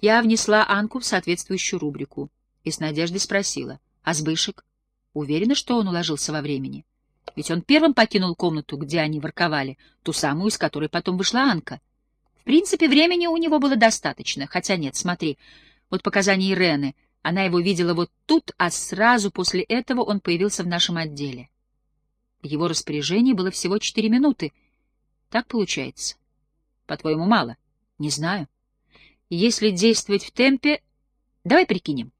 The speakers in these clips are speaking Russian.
Я внесла Анку в соответствующую рубрику и с надеждой спросила, а Сбышек? Уверена, что он уложился во времени? Ведь он первым покинул комнату, где они ворковали, ту самую, из которой потом вышла Анка. В принципе, времени у него было достаточно, хотя нет, смотри, вот показания Ирены. Она его видела вот тут, а сразу после этого он появился в нашем отделе. В его распоряжении было всего четыре минуты. Так получается. По-твоему, мало? Не знаю. Если действовать в темпе... Давай прикинем.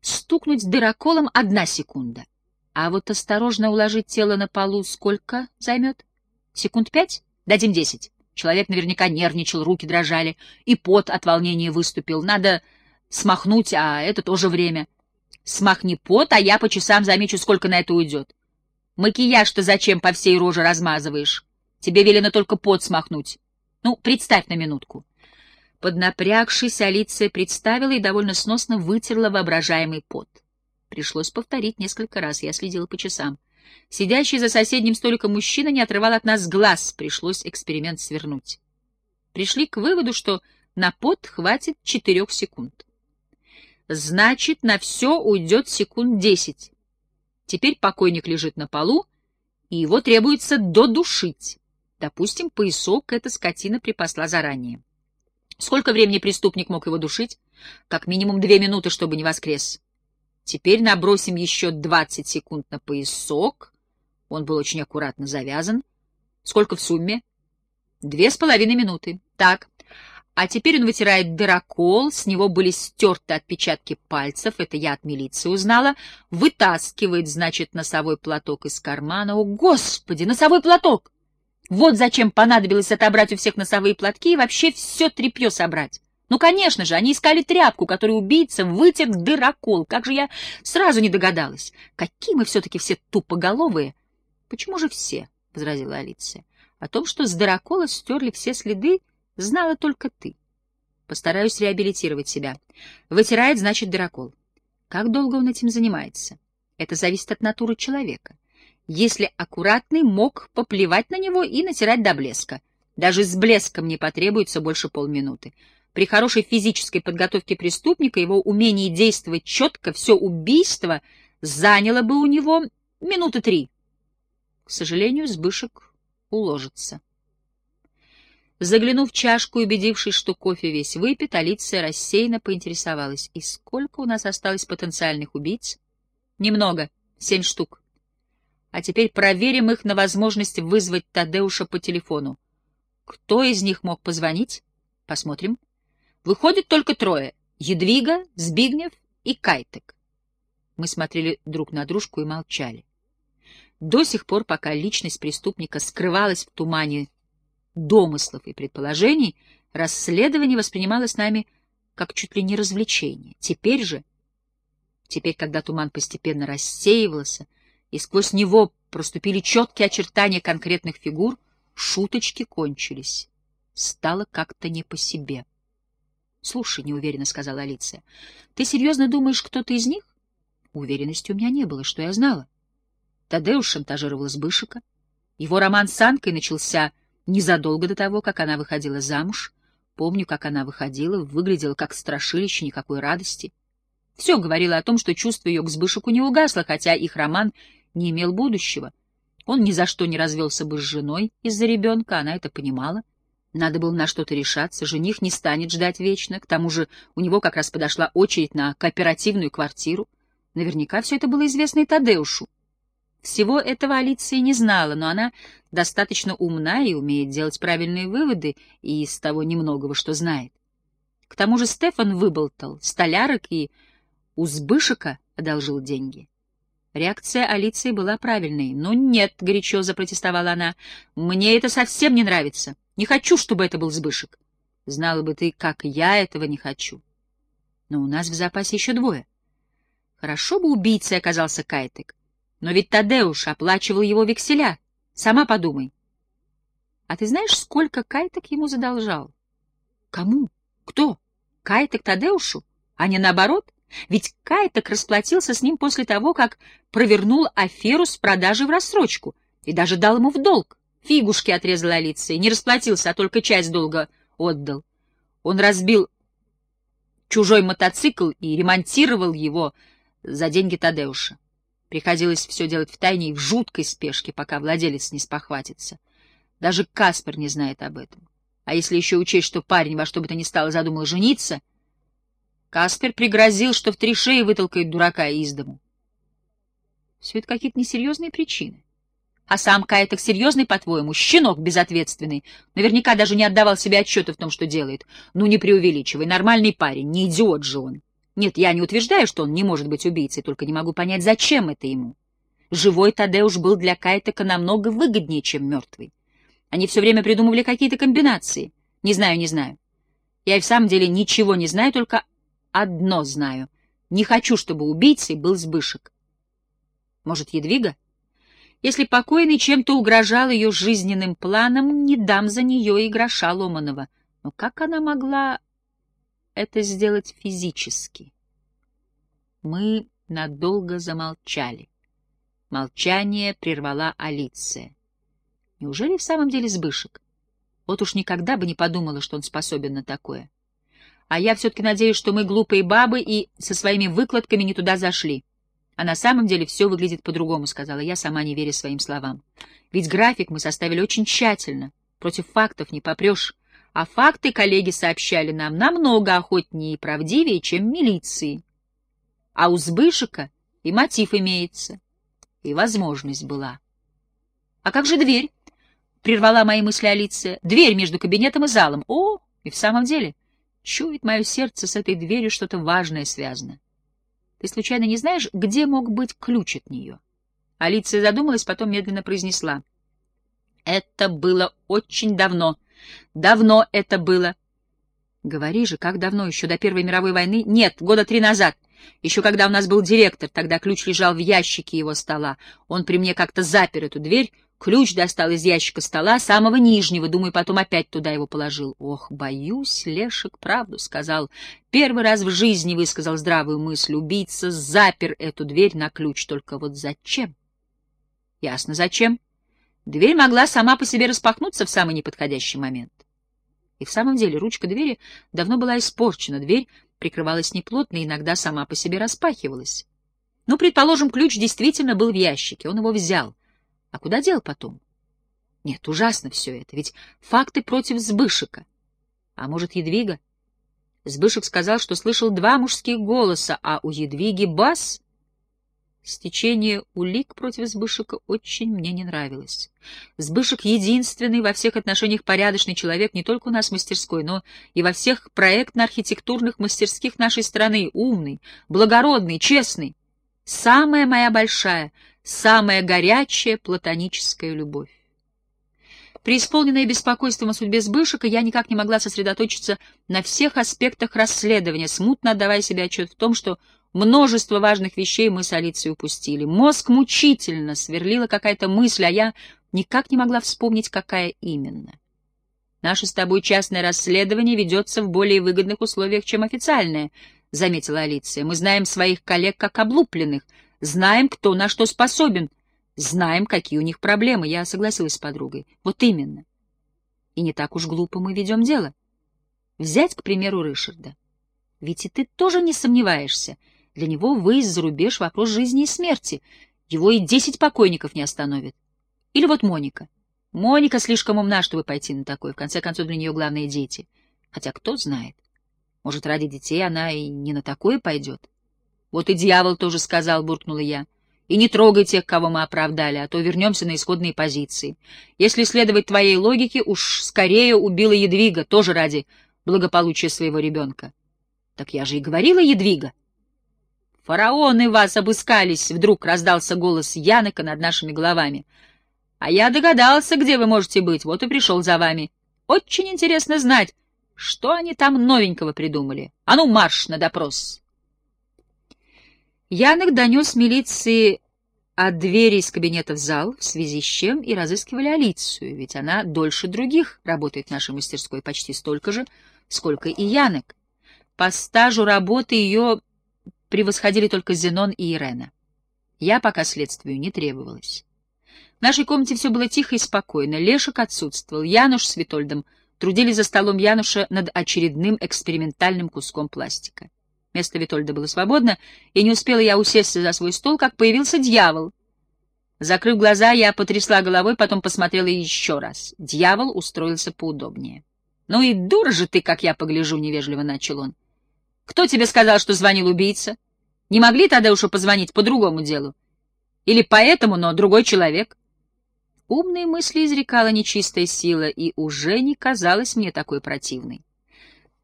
Стукнуть дыроколом — одна секунда. А вот осторожно уложить тело на полу сколько займет? Секунд пять? Дадим десять. Человек наверняка нервничал, руки дрожали, и пот от волнения выступил. Надо смахнуть, а это тоже время. Смахни пот, а я по часам замечу, сколько на это уйдет. Макияж-то зачем по всей роже размазываешь? Тебе велено только пот смахнуть. Ну, представь на минутку. Поднапрягшись, Алиция представила и довольно сносно вытерла воображаемый пот. Пришлось повторить несколько раз, я следила по часам. Сидящий за соседним столиком мужчина не отрывал от нас глаз, пришлось эксперимент свернуть. Пришли к выводу, что на пот хватит четырех секунд. Значит, на все уйдет секунд десять. Теперь покойник лежит на полу, и его требуется додушить. Допустим, поясок эта скотина припасла заранее. Сколько времени преступник мог его душить? Как минимум две минуты, чтобы не воскрес. Теперь набросим еще двадцать секунд на поясок. Он был очень аккуратно завязан. Сколько в сумме? Две с половиной минуты. Так. А теперь он вытирает дырокол, с него были стерты отпечатки пальцев, это я от милиции узнала, вытаскивает, значит, носовой платок из кармана. О, Господи, носовой платок! Вот зачем понадобилось отобрать у всех носовые платки и вообще все тряпье собрать. Ну, конечно же, они искали тряпку, которую убийца вытер дырокол. Как же я сразу не догадалась. Какие мы все-таки все тупоголовые. — Почему же все? — возразила Алиция. — О том, что с дырокола стерли все следы, знала только ты. Постараюсь реабилитировать себя. Вытирает, значит, дырокол. Как долго он этим занимается? Это зависит от натуры человека. Если аккуратный, мог поплевать на него и натирать до блеска. Даже с блеском не потребуется больше полминуты. При хорошей физической подготовке преступника его умение действовать четко, все убийство заняло бы у него минуты три. К сожалению, Сбышек уложится. Заглянув в чашку и убедившись, что кофе весь выпит, Алиция рассеянно поинтересовалась. «И сколько у нас осталось потенциальных убийц?» «Немного. Семь штук. А теперь проверим их на возможность вызвать Тадеуша по телефону. Кто из них мог позвонить? Посмотрим. Выходит только трое — Едвига, Збигнев и Кайтек. Мы смотрели друг на дружку и молчали. До сих пор, пока личность преступника скрывалась в тумане домыслов и предположений, расследование воспринималось нами как чуть ли не развлечение. Теперь же, теперь, когда туман постепенно рассеивался, и сквозь него проступили четкие очертания конкретных фигур, шуточки кончились. Стало как-то не по себе. — Слушай, — неуверенно сказала Алиция, — ты серьезно думаешь, кто-то из них? Уверенности у меня не было, что я знала. Тадеуш шантажировал Сбышика. Его роман с Анкой начался незадолго до того, как она выходила замуж. Помню, как она выходила, выглядела как страшилище, никакой радости. Все говорило о том, что чувство ее к Сбышику не угасло, хотя их роман не имел будущего. Он ни за что не развелся бы с женой из-за ребенка, она это понимала. Надо было на что-то решаться, жених не станет ждать вечно, к тому же у него как раз подошла очередь на кооперативную квартиру. Наверняка все это было известно и Тадеушу. Всего этого Алиция не знала, но она достаточно умна и умеет делать правильные выводы и из того немногого, что знает. К тому же Стефан выболтал столярок и у Збышика одолжил деньги. Реакция Алиции была правильной. «Ну нет», — горячо запротестовала она, — «мне это совсем не нравится». Не хочу, чтобы это был Збышек. Знала бы ты, как я этого не хочу. Но у нас в запасе еще двое. Хорошо бы убийцей оказался Кайтек. Но ведь Тадеуш оплачивал его векселя. Сама подумай. А ты знаешь, сколько Кайтек ему задолжал? Кому? Кто? Кайтек Тадеушу? А не наоборот? Ведь Кайтек расплатился с ним после того, как провернул аферу с продажей в рассрочку и даже дал ему в долг. Фигушки отрезала Алиция. Не расплатился, а только часть долга отдал. Он разбил чужой мотоцикл и ремонтировал его за деньги Тадеуша. Приходилось все делать в тайне и в жуткой спешке, пока владелец не спохватится. Даже Каспер не знает об этом. А если еще учесть, что парень во что бы то ни стало задумал жениться, Каспер пригрозил, что в три шеи вытолкает дурака из дому. Все это какие-то несерьезные причины. А сам Кайтек серьезный, по-твоему, щенок безответственный. Наверняка даже не отдавал себе отчета в том, что делает. Ну, не преувеличивай, нормальный парень, не идиот же он. Нет, я не утверждаю, что он не может быть убийцей, только не могу понять, зачем это ему. Живой Тадеуш был для Кайтека намного выгоднее, чем мертвый. Они все время придумывали какие-то комбинации. Не знаю, не знаю. Я и в самом деле ничего не знаю, только одно знаю. Не хочу, чтобы убийцей был Сбышек. Может, Едвига? Если покойный чем-то угрожал ее жизненным планам, не дам за нее и гроша ломаного. Но как она могла это сделать физически? Мы надолго замолчали. Молчание прервала Алиция. Неужели в самом деле Сбышек? Вот уж никогда бы не подумала, что он способен на такое. А я все-таки надеюсь, что мы глупые бабы и со своими выкладками не туда зашли. А на самом деле все выглядит по-другому, — сказала я, сама не веря своим словам. Ведь график мы составили очень тщательно. Против фактов не попрешь. А факты коллеги сообщали нам намного охотнее и правдивее, чем милиции. А у Збышика и мотив имеется, и возможность была. — А как же дверь? — прервала мои мысли Алиция. — Дверь между кабинетом и залом. О, и в самом деле, чует мое сердце, с этой дверью что-то важное связано. Ты случайно не знаешь, где мог быть ключ от нее? Алиция задумалась, потом медленно произнесла. Это было очень давно. Давно это было. Говори же, как давно? Еще до Первой мировой войны? Нет, года три назад. Еще когда у нас был директор, тогда ключ лежал в ящике его стола. Он при мне как-то запер эту дверь, Ключ достал из ящика стола, самого нижнего, думаю, потом опять туда его положил. Ох, боюсь, Лешек правду сказал. Первый раз в жизни высказал здравую мысль. Убийца запер эту дверь на ключ. Только вот зачем? Ясно, зачем. Дверь могла сама по себе распахнуться в самый неподходящий момент. И в самом деле ручка двери давно была испорчена. Дверь прикрывалась неплотно и иногда сама по себе распахивалась. Ну, предположим, ключ действительно был в ящике. Он его взял. А куда дел потом? Нет, ужасно все это, ведь факты против Сбышика. А может, Едвига? Сбышек сказал, что слышал два мужских голоса, а у Едвиги бас. Стечение улик против Сбышика очень мне не нравилось. Сбышек — единственный во всех отношениях порядочный человек не только у нас в мастерской, но и во всех проектно-архитектурных мастерских нашей страны, умный, благородный, честный. Самая моя большая, самая горячая платоническая любовь. Преисполненная беспокойством о судьбе Сбышика, я никак не могла сосредоточиться на всех аспектах расследования, смутно отдавая себе отчет в том, что множество важных вещей мы с Алицией упустили. Мозг мучительно сверлила какая-то мысль, а я никак не могла вспомнить, какая именно. «Наше с тобой частное расследование ведется в более выгодных условиях, чем официальное», — заметила Алиция. «Мы знаем своих коллег как облупленных, Знаем, кто на что способен. Знаем, какие у них проблемы. Я согласилась с подругой. Вот именно. И не так уж глупо мы ведем дело. Взять, к примеру, Рышарда. Ведь и ты тоже не сомневаешься. Для него выезд за рубеж — вопрос жизни и смерти. Его и десять покойников не остановит. Или вот Моника. Моника слишком умна, чтобы пойти на такое. В конце концов, для нее главные дети. Хотя кто знает. Может, ради детей она и не на такое пойдет. Вот и дьявол тоже сказал, буркнула я. И не трогай тех, кого мы оправдали, а то вернемся на исходные позиции. Если следовать твоей логике, уж скорее убила Едвига, тоже ради благополучия своего ребенка. Так я же и говорила Едвига. Фараоны вас обыскались, вдруг раздался голос Янока над нашими головами. А я догадался, где вы можете быть, вот и пришел за вами. Очень интересно знать, что они там новенького придумали. А ну, марш на допрос! Янок донес милиции от двери из кабинета в зал, в связи с чем и разыскивали Алицию, ведь она дольше других работает в нашей мастерской почти столько же, сколько и Янок. По стажу работы ее превосходили только Зенон и Ирена. Я пока следствию не требовалась. В нашей комнате все было тихо и спокойно. Лешек отсутствовал, Януш с Витольдом трудились за столом Януша над очередным экспериментальным куском пластика. Место Витольда было свободно, и не успела я усесться за свой стол, как появился дьявол. Закрыв глаза, я потрясла головой, потом посмотрела еще раз. Дьявол устроился поудобнее. — Ну и дура же ты, как я погляжу, — невежливо начал он. — Кто тебе сказал, что звонил убийца? Не могли тогда уж позвонить по другому делу? Или поэтому, но другой человек? Умные мысли изрекала нечистая сила и уже не казалась мне такой противной. —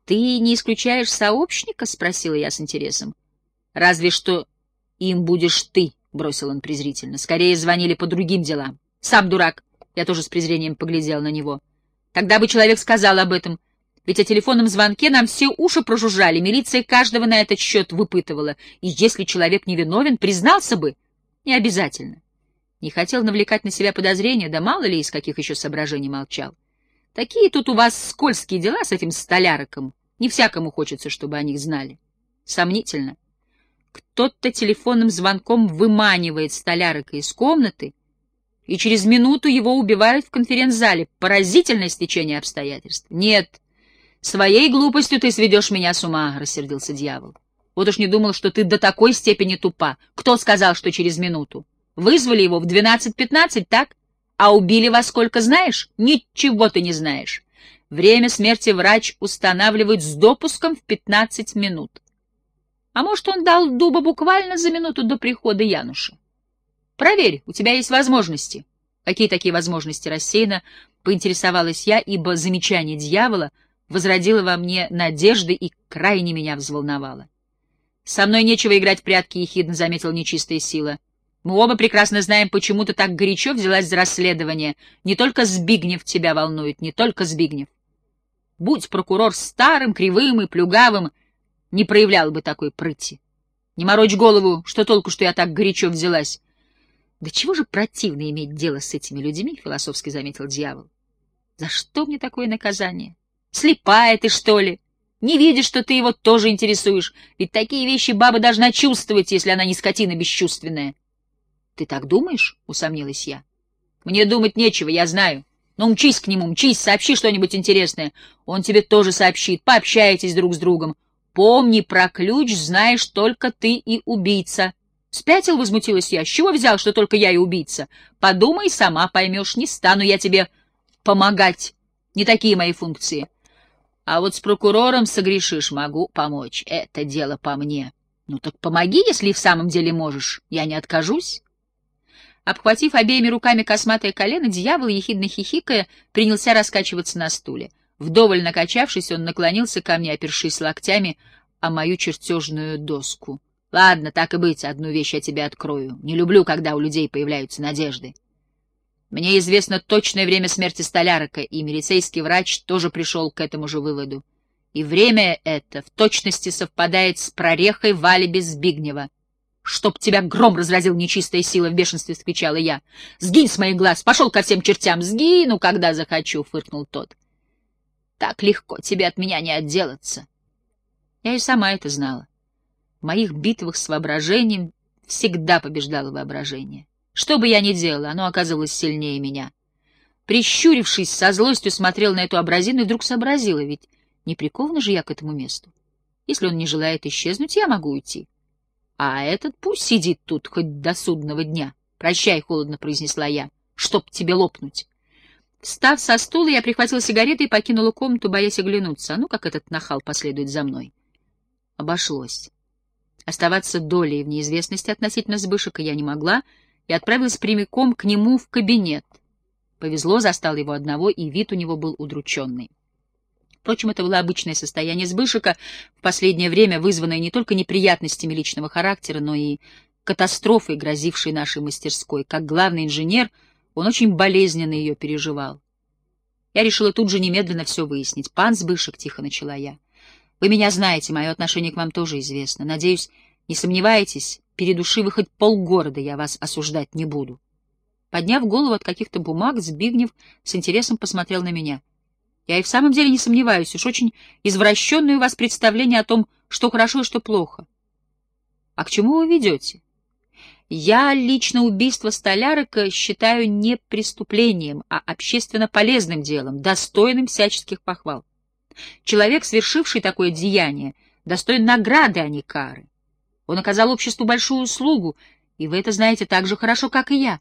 Ты не исключаешь сообщника? — спросила я с интересом. — Разве что им будешь ты, — бросил он презрительно. — Скорее звонили по другим делам. — Сам дурак. Я тоже с презрением поглядел на него. Тогда бы человек сказал об этом. Ведь о телефонном звонке нам все уши прожужжали, милиция каждого на этот счет выпытывала. И если человек невиновен, признался бы. Не обязательно. Не хотел навлекать на себя подозрения, да мало ли из каких еще соображений молчал. Такие тут у вас скользкие дела с этим столяроком. Не всякому хочется, чтобы о них знали. Сомнительно. Кто-то телефонным звонком выманивает столярока из комнаты, и через минуту его убивают в конференц-зале. Поразительное стечение обстоятельств. Нет, своей глупостью ты сведешь меня с ума, — рассердился дьявол. Вот уж не думал, что ты до такой степени тупа. Кто сказал, что через минуту? Вызвали его в двенадцать-пятнадцать, так? А убили во сколько, знаешь? Ничего ты не знаешь. Время смерти врач устанавливает с допуском в 15 минут. А может, он дал дуба буквально за минуту до прихода Януша? Проверь, у тебя есть возможности. Какие такие возможности рассеянно поинтересовалась я, ибо замечание дьявола возродило во мне надежды и крайне меня взволновало. «Со мной нечего играть в прятки», — ехидно заметил нечистая сила. Мы оба прекрасно знаем, почему ты так горячо взялась за расследование. Не только Збигнев тебя волнует, не только Збигнев. Будь прокурор старым, кривым и плюгавым, не проявлял бы такой прыти. Не морочь голову, что толку, что я так горячо взялась. Да чего же противно иметь дело с этими людьми, — философски заметил дьявол. За что мне такое наказание? Слепая ты, что ли? Не видишь, что ты его тоже интересуешь, ведь такие вещи баба должна чувствовать, если она не скотина бесчувственная. — Ты так думаешь? — усомнилась я. — Мне думать нечего, я знаю. Но мчись к нему, мчись, сообщи что-нибудь интересное. Он тебе тоже сообщит, пообщайтесь друг с другом. Помни, про ключ знаешь только ты и убийца. Спятил, возмутилась я. С чего взял, что только я и убийца? Подумай, сама поймешь, не стану я тебе помогать. Не такие мои функции. А вот с прокурором согрешишь, могу помочь. Это дело по мне. Ну так помоги, если в самом деле можешь. Я не откажусь. Обхватив обеими руками косматое колено, дьявол, ехидно хихикая, принялся раскачиваться на стуле. Вдоволь накачавшись, он наклонился ко мне, опершись локтями о мою чертежную доску. — Ладно, так и быть, одну вещь я тебе открою. Не люблю, когда у людей появляются надежды. Мне известно точное время смерти Столярока, и милицейский врач тоже пришел к этому же выводу. И время это в точности совпадает с прорехой в алиби Збигнева. «Чтоб тебя гром разразил нечистая сила!» — в бешенстве скричала я. «Сгинь с моих глаз! Пошел ко всем чертям! Сгину, когда захочу!» — фыркнул тот. «Так легко тебе от меня не отделаться!» Я и сама это знала. В моих битвах с воображением всегда побеждало воображение. Что бы я ни делала, оно оказывалось сильнее меня. Прищурившись, со злостью смотрел на эту образину и вдруг сообразила, ведь не прикована же я к этому месту. Если он не желает исчезнуть, я могу уйти. А этот пусть сидит тут хоть до судного дня. Прощай, — холодно произнесла я, — чтоб тебе лопнуть. Встав со стула, я прихватила сигареты и покинула комнату, боясь оглянуться. А ну, как этот нахал последует за мной. Обошлось. Оставаться долей в неизвестности относительно Збышика я не могла и отправилась прямиком к нему в кабинет. Повезло, застал его одного, и вид у него был удрученный. Впрочем, это было обычное состояние Збышика, в последнее время вызванное не только неприятностями личного характера, но и катастрофой, грозившей нашей мастерской. Как главный инженер, он очень болезненно ее переживал. Я решила тут же немедленно все выяснить. «Пан Збышек», — тихо начала я, — «вы меня знаете, мое отношение к вам тоже известно. Надеюсь, не сомневаетесь, перед вы хоть полгорода я вас осуждать не буду». Подняв голову от каких-то бумаг, Збигнев с интересом посмотрел на меня — я и в самом деле не сомневаюсь, уж очень извращенное у вас представление о том, что хорошо и что плохо. А к чему вы ведете? Я лично убийство столярика считаю не преступлением, а общественно полезным делом, достойным всяческих похвал. Человек, совершивший такое деяние, достоин награды, а не кары. Он оказал обществу большую услугу, и вы это знаете так же хорошо, как и я.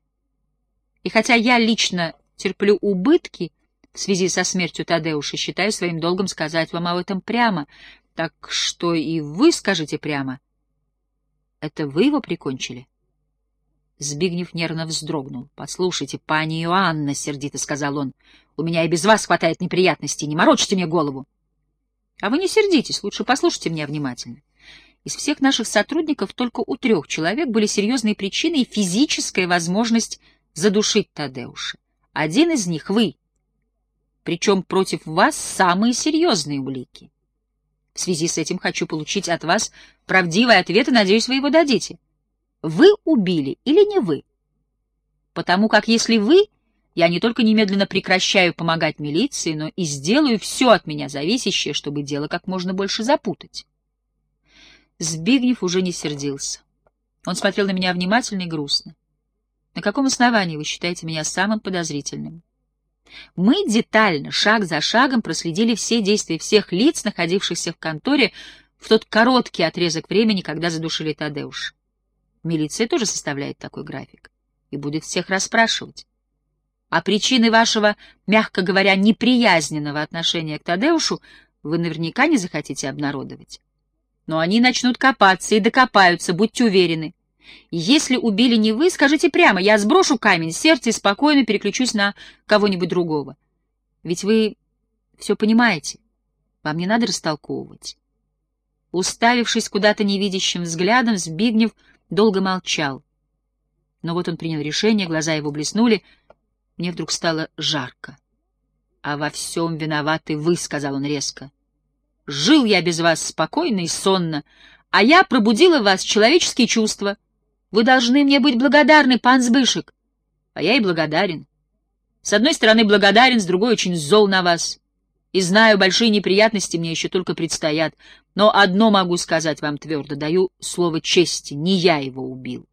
И хотя я лично терплю убытки в связи со смертью Тадеуша, считаю своим долгом сказать вам об этом прямо, так что и вы скажите прямо. Это вы его прикончили? Збигнев нервно вздрогнул. — Послушайте, пани Иоанна, — сердито сказал он, — у меня и без вас хватает неприятностей, не морочьте мне голову. — А вы не сердитесь, лучше послушайте меня внимательно. Из всех наших сотрудников только у трех человек были серьезные причины и физическая возможность задушить Тадеуша. Один из них — вы. Причем против вас самые серьезные улики. В связи с этим хочу получить от вас правдивый ответ и надеюсь, вы его дадите. Вы убили или не вы? Потому как если вы, я не только немедленно прекращаю помогать милиции, но и сделаю все от меня зависящее, чтобы дело как можно больше запутать. Збигнев уже не сердился. Он смотрел на меня внимательно и грустно. На каком основании вы считаете меня самым подозрительным? Мы детально, шаг за шагом, проследили все действия всех лиц, находившихся в конторе в тот короткий отрезок времени, когда задушили Тадеуш. Милиция тоже составляет такой график и будет всех расспрашивать. А причины вашего, мягко говоря, неприязненного отношения к Тадеушу вы наверняка не захотите обнародовать. Но они начнут копаться и докопаются, будьте уверены. Если убили не вы, скажите прямо, я сброшу камень сердце и спокойно переключусь на кого-нибудь другого. Ведь вы все понимаете, вам не надо растолковывать. Уставившись куда-то невидящим взглядом, Збигнев долго молчал. Но вот он принял решение, глаза его блеснули. Мне вдруг стало жарко. — А во всем виноваты вы, — сказал он резко. — Жил я без вас спокойно и сонно, а я пробудила в вас человеческие чувства. Вы должны мне быть благодарны, пан Збышек. А я и благодарен. С одной стороны благодарен, с другой очень зол на вас. И знаю, большие неприятности мне еще только предстоят. Но одно могу сказать вам твердо, даю слово чести, не я его убил.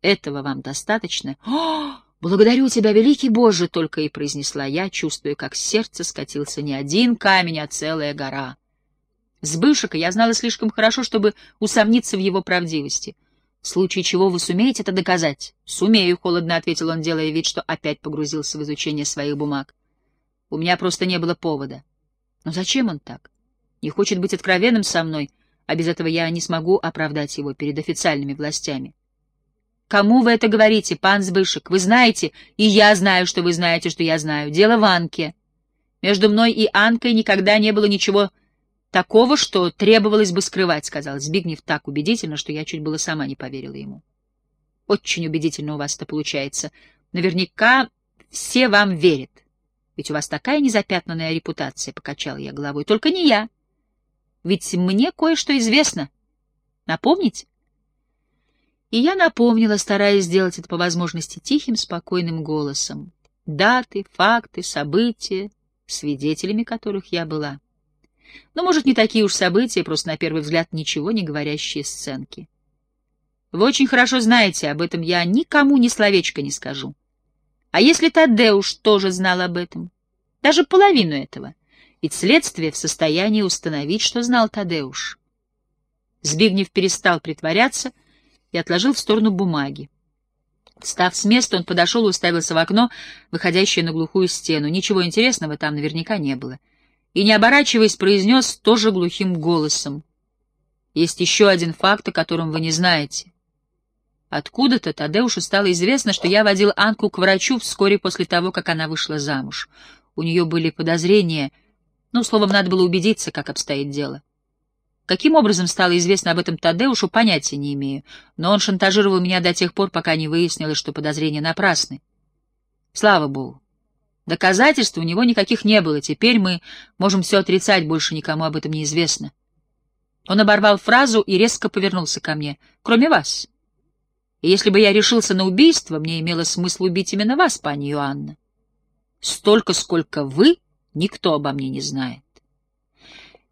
Этого вам достаточно? О, благодарю тебя, великий Боже, только и произнесла я, чувствуя, как сердце скатился не один камень, а целая гора. Сбышика я знала слишком хорошо, чтобы усомниться в его правдивости. В случае чего вы сумеете это доказать? Сумею, холодно ответил он, делая вид, что опять погрузился в изучение своих бумаг. У меня просто не было повода. Но зачем он так? Не хочет быть откровенным со мной, а без этого я не смогу оправдать его перед официальными властями. Кому вы это говорите, пан Збышек? Вы знаете, и я знаю, что вы знаете, что я знаю. Дело в Анке. Между мной и Анкой никогда не было ничего такого, что требовалось бы скрывать, — сказал Збигнев так убедительно, что я чуть было сама не поверила ему. Очень убедительно у вас это получается. Наверняка все вам верят. Ведь у вас такая незапятнанная репутация, — покачал я головой. Только не я. Ведь мне кое-что известно. Напомнить? И я напомнила, стараясь сделать это по возможности тихим, спокойным голосом. Даты, факты, события, свидетелями которых я была. Но, может, не такие уж события, просто на первый взгляд ничего не говорящие сценки. Вы очень хорошо знаете, об этом я никому ни словечко не скажу. А если Тадеуш тоже знал об этом? Даже половину этого. Ведь следствие в состоянии установить, что знал Тадеуш. Збигнев перестал притворяться и отложил в сторону бумаги. Встав с места, он подошел и уставился в окно, выходящее на глухую стену. Ничего интересного там наверняка не было. И, не оборачиваясь, произнес тоже глухим голосом. «Есть еще один факт, о котором вы не знаете. Откуда-то Тадеушу стало известно, что я водил Анку к врачу вскоре после того, как она вышла замуж. У нее были подозрения, ну, словом, надо было убедиться, как обстоит дело. Каким образом стало известно об этом Тадеушу, понятия не имею, но он шантажировал меня до тех пор, пока не выяснилось, что подозрения напрасны. Слава богу. Доказательств у него никаких не было, теперь мы можем все отрицать, больше никому об этом не известно. Он оборвал фразу и резко повернулся ко мне. «Кроме вас». И если бы я решился на убийство, мне имело смысл убить именно вас, пани Иоанна. Столько, сколько вы, никто обо мне не знает.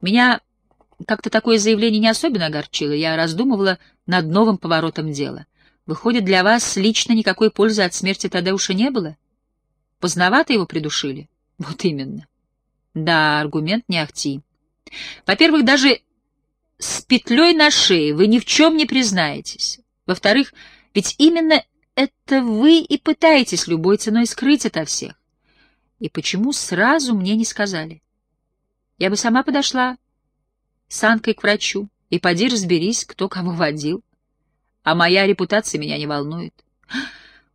Меня как-то такое заявление не особенно огорчило, я раздумывала над новым поворотом дела. Выходит, для вас лично никакой пользы от смерти Тадеуша не было? Поздновато его придушили? Вот именно. Да, аргумент не ахти. Во-первых, даже с петлей на шее вы ни в чем не признаетесь. Во-вторых, ведь именно это вы и пытаетесь любой ценой скрыть ото всех. И почему сразу мне не сказали? Я бы сама подошла с Анкой к врачу, и поди разберись, кто кого водил. А моя репутация меня не волнует.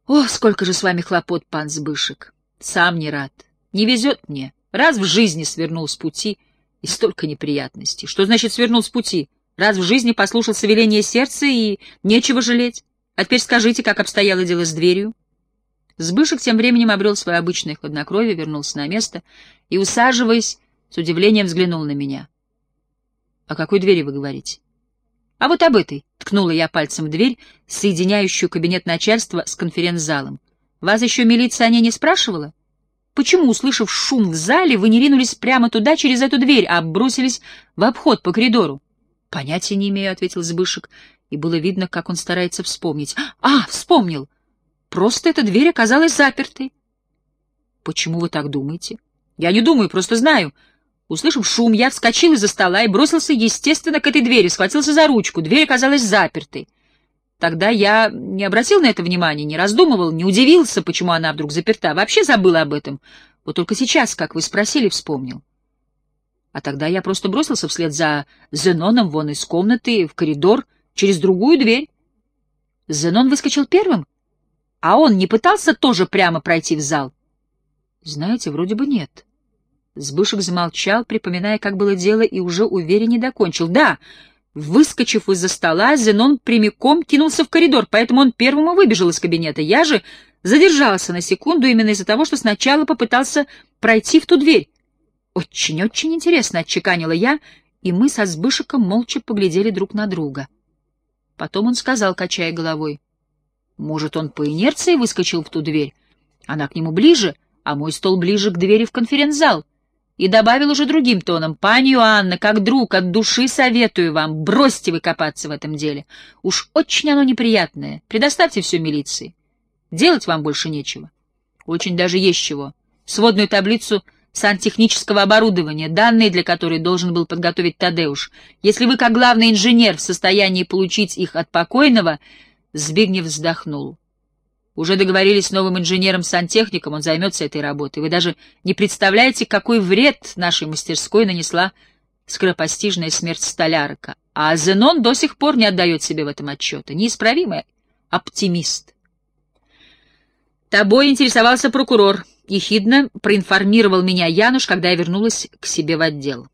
О, сколько же с вами хлопот, пан Збышек. Сам не рад. Не везет мне. Раз в жизни свернул с пути, и столько неприятностей. Что значит свернул с пути? Раз в жизни послушался веления сердца, и нечего жалеть. А теперь скажите, как обстояло дело с дверью? Сбышек тем временем обрел свое обычное хладнокровие, вернулся на место и, усаживаясь, с удивлением взглянул на меня. — О какой двери вы говорите? — А вот об этой, — ткнула я пальцем в дверь, соединяющую кабинет начальства с конференц-залом. — Вас еще милиция о ней не спрашивала? Почему, услышав шум в зале, вы не ринулись прямо туда, через эту дверь, а бросились в обход по коридору? — Понятия не имею, — ответил Збышек, и было видно, как он старается вспомнить. — А, вспомнил! Просто эта дверь оказалась запертой. — Почему вы так думаете? — Я не думаю, просто знаю. Услышав шум, я вскочил из-за стола и бросился, естественно, к этой двери, схватился за ручку. Дверь оказалась запертой. Тогда я не обратил на это внимания, не раздумывал, не удивился, почему она вдруг заперта. Вообще забыл об этом. Вот только сейчас, как вы спросили, вспомнил. А тогда я просто бросился вслед за Зеноном вон из комнаты в коридор через другую дверь. Зенон выскочил первым, а он не пытался тоже прямо пройти в зал? Знаете, вроде бы нет. Сбышек замолчал, припоминая, как было дело, и уже увереннее докончил. Да, выскочив из-за стола, Зенон прямиком кинулся в коридор, поэтому он первым и выбежал из кабинета. Я же задержался на секунду именно из-за того, что сначала попытался пройти в ту дверь. «Очень-очень интересно», — отчеканила я, и мы со Сбышиком молча поглядели друг на друга. Потом он сказал, качая головой, «Может, он по инерции выскочил в ту дверь? Она к нему ближе, а мой стол ближе к двери в конференц-зал». И добавил уже другим тоном, «Пани Иоанна, как друг, от души советую вам, бросьте вы копаться в этом деле. Уж очень оно неприятное. Предоставьте все милиции. Делать вам больше нечего. Очень даже есть чего. Сводную таблицу — сантехнического оборудования, данные для которой должен был подготовить Тадеуш. Если вы, как главный инженер, в состоянии получить их от покойного, Збигнев вздохнул. Уже договорились с новым инженером-сантехником, он займется этой работой. Вы даже не представляете, какой вред нашей мастерской нанесла скоропостижная смерть столярка. А Зенон до сих пор не отдает себе в этом отчета. Неисправимый оптимист. Тобой интересовался прокурор. Ехидно проинформировал меня Януш, когда я вернулась к себе в отдел.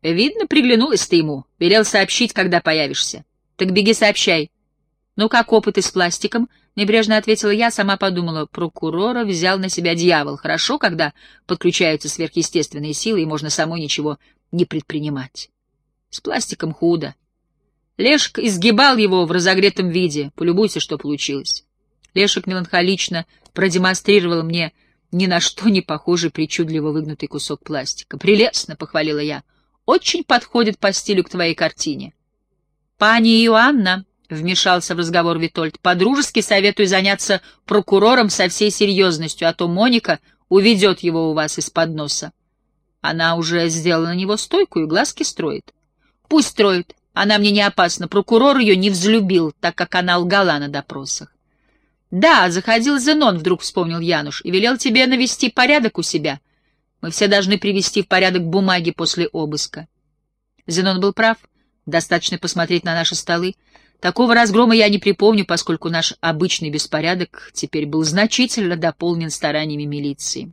Видно, приглянулась ты ему. Велел сообщить, когда появишься. Так беги сообщай. Ну, как опыты с пластиком? Небрежно ответила я, сама подумала. Прокурора взял на себя дьявол. Хорошо, когда подключаются сверхъестественные силы, и можно самой ничего не предпринимать. С пластиком худо. Лешек изгибал его в разогретом виде. Полюбуйся, что получилось. Лешек меланхолично продемонстрировал мне ни на что не похожий причудливо выгнутый кусок пластика. «Прелестно!» — похвалила я. «Очень подходит по стилю к твоей картине». «Пани Иоанна», — вмешался в разговор Витольд, — «подружески советую заняться прокурором со всей серьезностью, а то Моника уведет его у вас из-под носа. Она уже сделала на него стойку и глазки строит. Пусть строит, она мне не опасна. Прокурор ее не взлюбил, так как она лгала на допросах. «Да, заходил Зенон», — вдруг вспомнил Януш, — «и велел тебе навести порядок у себя. Мы все должны привести в порядок бумаги после обыска». Зенон был прав. Достаточно посмотреть на наши столы. Такого разгрома я не припомню, поскольку наш обычный беспорядок теперь был значительно дополнен стараниями милиции.